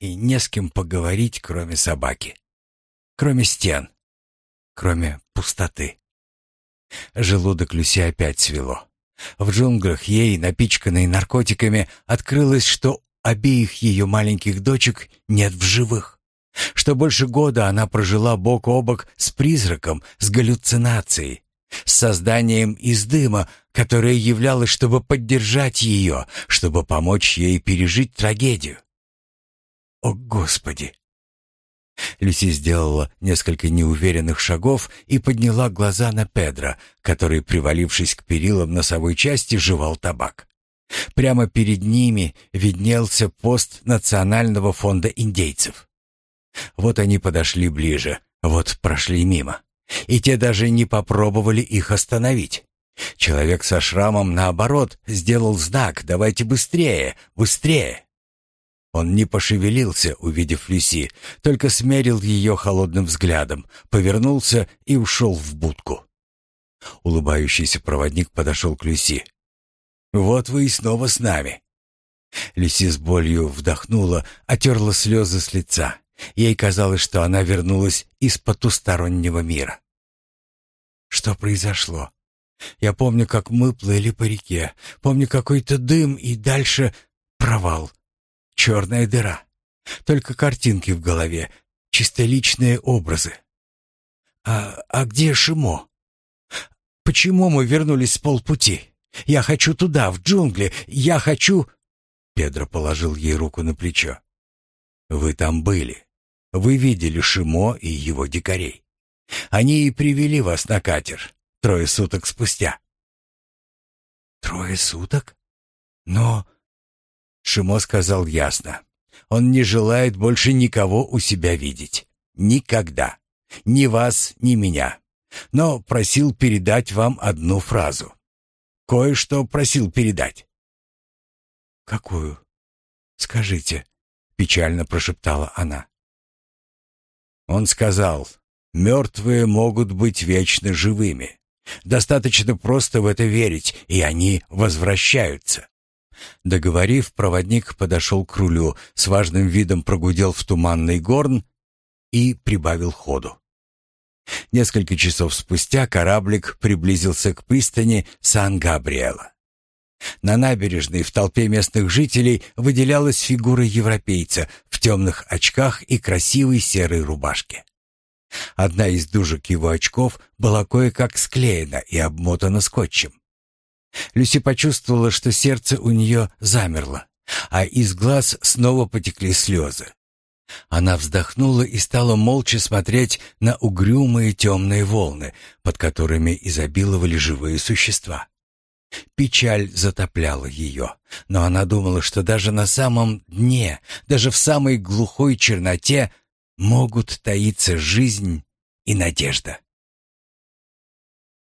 и не с кем поговорить, кроме собаки, кроме стен, кроме пустоты. Желудок Люси опять свело. В джунглях ей, напичканной наркотиками, открылось, что обеих ее маленьких дочек нет в живых. Что больше года она прожила бок о бок с призраком, с галлюцинацией, с созданием из дыма, которое являлось, чтобы поддержать ее, чтобы помочь ей пережить трагедию. «О, Господи!» Люси сделала несколько неуверенных шагов и подняла глаза на Педро, который, привалившись к перилам носовой части, жевал табак. Прямо перед ними виднелся пост Национального фонда индейцев. Вот они подошли ближе, вот прошли мимо. И те даже не попробовали их остановить. Человек со шрамом, наоборот, сделал знак «давайте быстрее, быстрее». Он не пошевелился, увидев Люси, только смерил ее холодным взглядом, повернулся и ушел в будку. Улыбающийся проводник подошел к Люси. «Вот вы и снова с нами». Люси с болью вдохнула, отерла слезы с лица. Ей казалось, что она вернулась из потустороннего мира. «Что произошло? Я помню, как мы плыли по реке. Помню какой-то дым и дальше провал. Черная дыра. Только картинки в голове, чисто личные образы. А, а где Шимо? Почему мы вернулись с полпути? Я хочу туда, в джунгли. Я хочу... Педро положил ей руку на плечо. Вы там были. Вы видели Шимо и его дикарей. Они и привели вас на катер трое суток спустя. Трое суток? Но Шимо сказал ясно. Он не желает больше никого у себя видеть. Никогда. Ни вас, ни меня. Но просил передать вам одну фразу. Кое-что просил передать. «Какую? Скажите», — печально прошептала она. Он сказал, «Мертвые могут быть вечно живыми. Достаточно просто в это верить, и они возвращаются». Договорив, проводник подошел к рулю, с важным видом прогудел в туманный горн и прибавил ходу. Несколько часов спустя кораблик приблизился к пристани Сан-Габриэла. На набережной в толпе местных жителей выделялась фигура европейца в темных очках и красивой серой рубашке. Одна из дужек его очков была кое-как склеена и обмотана скотчем. Люси почувствовала, что сердце у нее замерло, а из глаз снова потекли слезы. Она вздохнула и стала молча смотреть на угрюмые темные волны, под которыми изобиловали живые существа. Печаль затопляла ее, но она думала, что даже на самом дне, даже в самой глухой черноте могут таиться жизнь и надежда.